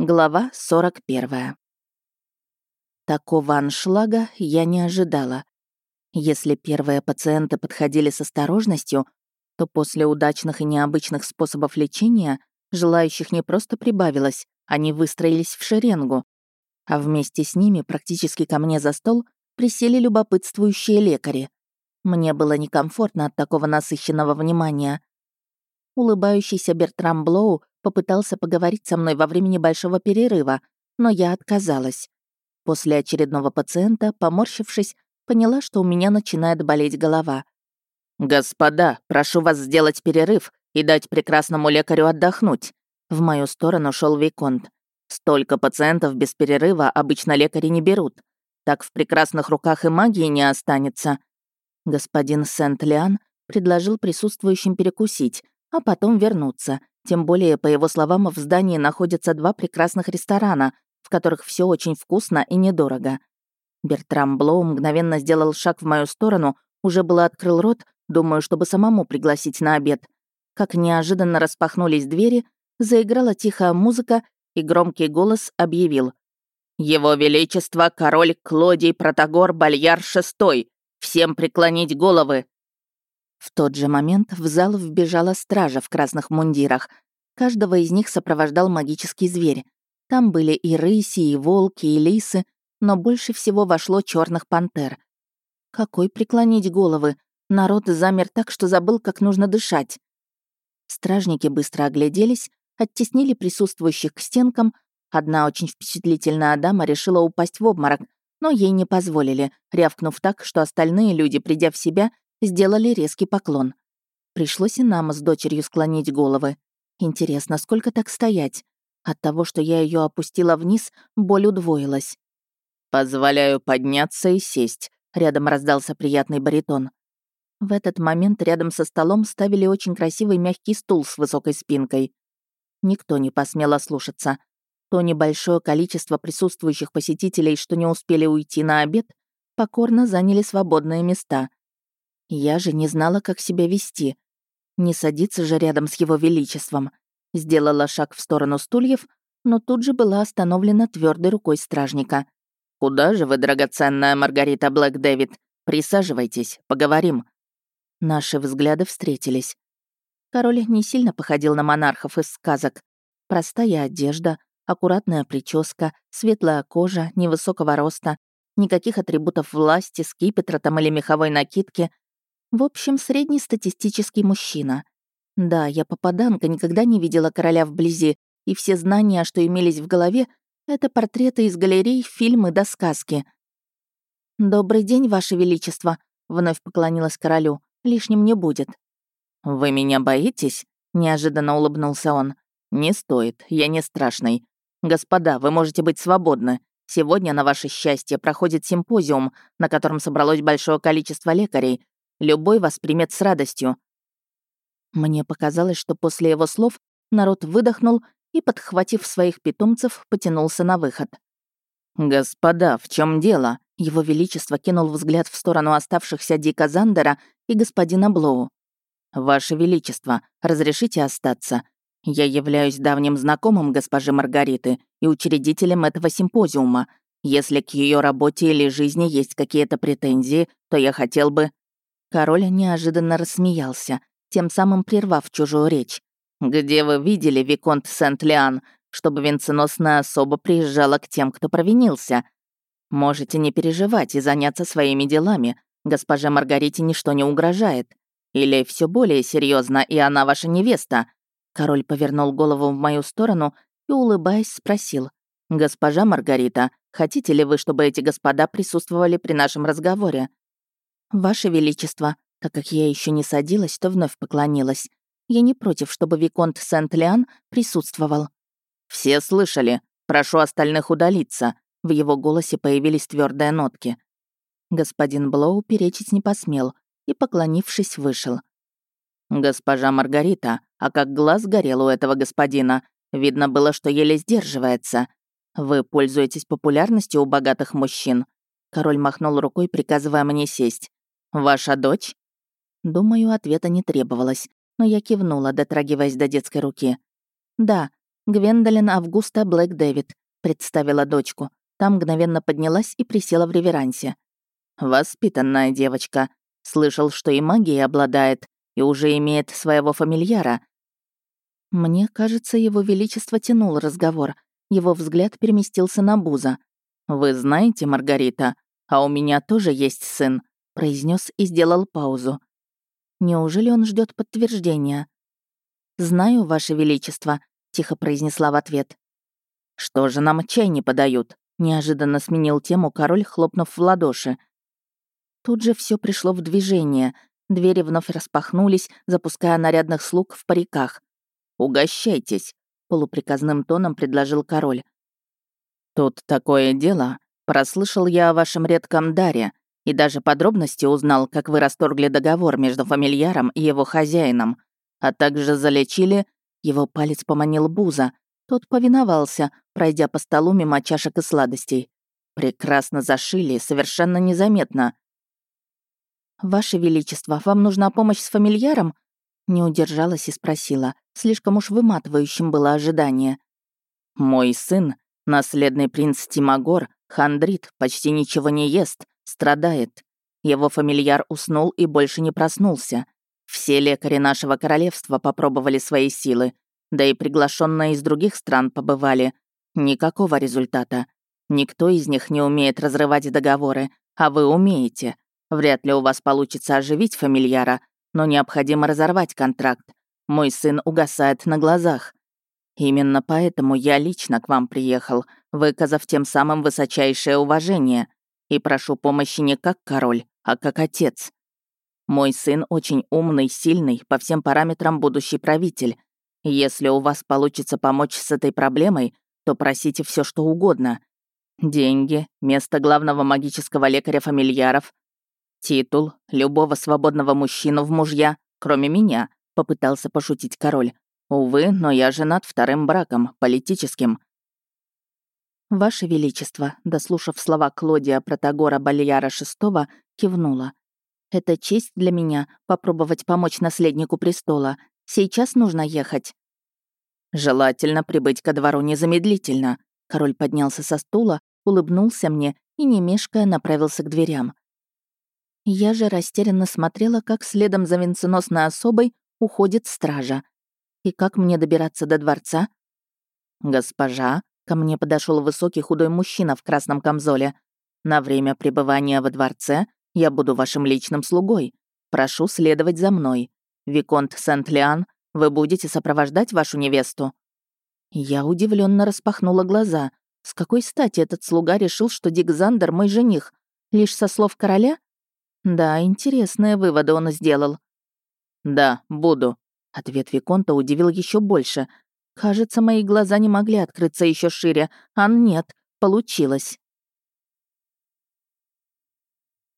Глава 41. Такого аншлага я не ожидала. Если первые пациенты подходили с осторожностью, то после удачных и необычных способов лечения желающих не просто прибавилось, они выстроились в шеренгу. А вместе с ними практически ко мне за стол присели любопытствующие лекари. Мне было некомфортно от такого насыщенного внимания. Улыбающийся Бертрам Блоу попытался поговорить со мной во время небольшого перерыва, но я отказалась. После очередного пациента, поморщившись, поняла, что у меня начинает болеть голова. «Господа, прошу вас сделать перерыв и дать прекрасному лекарю отдохнуть». В мою сторону шел Виконт. «Столько пациентов без перерыва обычно лекари не берут. Так в прекрасных руках и магии не останется». Господин Сент-Лиан предложил присутствующим перекусить, а потом вернуться, тем более, по его словам, в здании находятся два прекрасных ресторана, в которых все очень вкусно и недорого. Бертрам Блоу мгновенно сделал шаг в мою сторону, уже было открыл рот, думаю, чтобы самому пригласить на обед. Как неожиданно распахнулись двери, заиграла тихая музыка, и громкий голос объявил. «Его Величество, король Клодий Протагор Бальяр VI! Всем преклонить головы!» В тот же момент в зал вбежала стража в красных мундирах. Каждого из них сопровождал магический зверь. Там были и рыси, и волки, и лисы, но больше всего вошло черных пантер. Какой преклонить головы? Народ замер так, что забыл, как нужно дышать. Стражники быстро огляделись, оттеснили присутствующих к стенкам. Одна очень впечатлительная дама решила упасть в обморок, но ей не позволили, рявкнув так, что остальные люди, придя в себя, сделали резкий поклон. Пришлось и нам с дочерью склонить головы. Интересно, сколько так стоять? От того, что я ее опустила вниз, боль удвоилась. «Позволяю подняться и сесть», — рядом раздался приятный баритон. В этот момент рядом со столом ставили очень красивый мягкий стул с высокой спинкой. Никто не посмел ослушаться. То небольшое количество присутствующих посетителей, что не успели уйти на обед, покорно заняли свободные места. Я же не знала, как себя вести. Не садиться же рядом с его величеством. Сделала шаг в сторону стульев, но тут же была остановлена твердой рукой стражника. «Куда же вы, драгоценная Маргарита Блэк Дэвид? Присаживайтесь, поговорим». Наши взгляды встретились. Король не сильно походил на монархов из сказок. Простая одежда, аккуратная прическа, светлая кожа, невысокого роста, никаких атрибутов власти, скипетра там или меховой накидки, в общем, среднестатистический мужчина. Да, я попаданка, никогда не видела короля вблизи, и все знания, что имелись в голове, это портреты из галерей, фильмы да сказки. «Добрый день, Ваше Величество», — вновь поклонилась королю. «Лишним не будет». «Вы меня боитесь?» — неожиданно улыбнулся он. «Не стоит, я не страшный. Господа, вы можете быть свободны. Сегодня, на ваше счастье, проходит симпозиум, на котором собралось большое количество лекарей, Любой воспримет с радостью. Мне показалось, что после его слов народ выдохнул и, подхватив своих питомцев, потянулся на выход. «Господа, в чем дело?» Его Величество кинул взгляд в сторону оставшихся Дика Зандера и господина Блоу. «Ваше Величество, разрешите остаться? Я являюсь давним знакомым госпожи Маргариты и учредителем этого симпозиума. Если к ее работе или жизни есть какие-то претензии, то я хотел бы...» Король неожиданно рассмеялся, тем самым прервав чужую речь. «Где вы видели, Виконт Сент-Лиан, чтобы венценосная особа приезжала к тем, кто провинился? Можете не переживать и заняться своими делами. Госпоже Маргарите ничто не угрожает. Или все более серьезно, и она ваша невеста?» Король повернул голову в мою сторону и, улыбаясь, спросил. «Госпожа Маргарита, хотите ли вы, чтобы эти господа присутствовали при нашем разговоре?» «Ваше Величество», так как я еще не садилась, то вновь поклонилась. Я не против, чтобы Виконт Сент-Лиан присутствовал. «Все слышали. Прошу остальных удалиться». В его голосе появились твердые нотки. Господин Блоу перечить не посмел и, поклонившись, вышел. «Госпожа Маргарита, а как глаз горел у этого господина. Видно было, что еле сдерживается. Вы пользуетесь популярностью у богатых мужчин?» Король махнул рукой, приказывая мне сесть. «Ваша дочь?» Думаю, ответа не требовалось, но я кивнула, дотрагиваясь до детской руки. «Да, Гвендолин Августа Блэк Дэвид», — представила дочку. Та мгновенно поднялась и присела в реверансе. «Воспитанная девочка. Слышал, что и магией обладает, и уже имеет своего фамильяра». Мне кажется, его величество тянул разговор. Его взгляд переместился на Буза. «Вы знаете, Маргарита, а у меня тоже есть сын», — произнес и сделал паузу. Неужели он ждет подтверждения? «Знаю, Ваше Величество», — тихо произнесла в ответ. «Что же нам чай не подают?» — неожиданно сменил тему король, хлопнув в ладоши. Тут же все пришло в движение. Двери вновь распахнулись, запуская нарядных слуг в париках. «Угощайтесь», — полуприказным тоном предложил король. «Тут такое дело. Прослышал я о вашем редком даре и даже подробности узнал, как вы расторгли договор между фамильяром и его хозяином а также залечили...» Его палец поманил Буза. Тот повиновался, пройдя по столу мимо чашек и сладостей. Прекрасно зашили, совершенно незаметно. «Ваше Величество, вам нужна помощь с фамильяром?» Не удержалась и спросила. Слишком уж выматывающим было ожидание. «Мой сын, наследный принц Тимагор, хандрит, почти ничего не ест, страдает. Его фамильяр уснул и больше не проснулся. Все лекари нашего королевства попробовали свои силы, да и приглашенные из других стран побывали. Никакого результата. Никто из них не умеет разрывать договоры, а вы умеете. Вряд ли у вас получится оживить фамильяра, но необходимо разорвать контракт. Мой сын угасает на глазах. Именно поэтому я лично к вам приехал, выказав тем самым высочайшее уважение. И прошу помощи не как король, а как отец. Мой сын очень умный, сильный, по всем параметрам будущий правитель. Если у вас получится помочь с этой проблемой, то просите все, что угодно. Деньги, место главного магического лекаря фамильяров, титул, любого свободного мужчину в мужья, кроме меня, попытался пошутить король. Увы, но я женат вторым браком, политическим. Ваше Величество, дослушав слова Клодия Протагора Бальяра VI, кивнула. Это честь для меня — попробовать помочь наследнику престола. Сейчас нужно ехать». «Желательно прибыть ко двору незамедлительно». Король поднялся со стула, улыбнулся мне и, не мешкая, направился к дверям. Я же растерянно смотрела, как следом за венценосной особой уходит стража. И как мне добираться до дворца? «Госпожа», — ко мне подошел высокий худой мужчина в красном камзоле, «на время пребывания во дворце я буду вашим личным слугой. Прошу следовать за мной. Виконт Сент-Лиан, вы будете сопровождать вашу невесту?» Я удивленно распахнула глаза. С какой стати этот слуга решил, что Дик Зандер мой жених? Лишь со слов короля? Да, интересные выводы он сделал. «Да, буду», — ответ Виконта удивил еще больше. Кажется, мои глаза не могли открыться еще шире, а нет, получилось.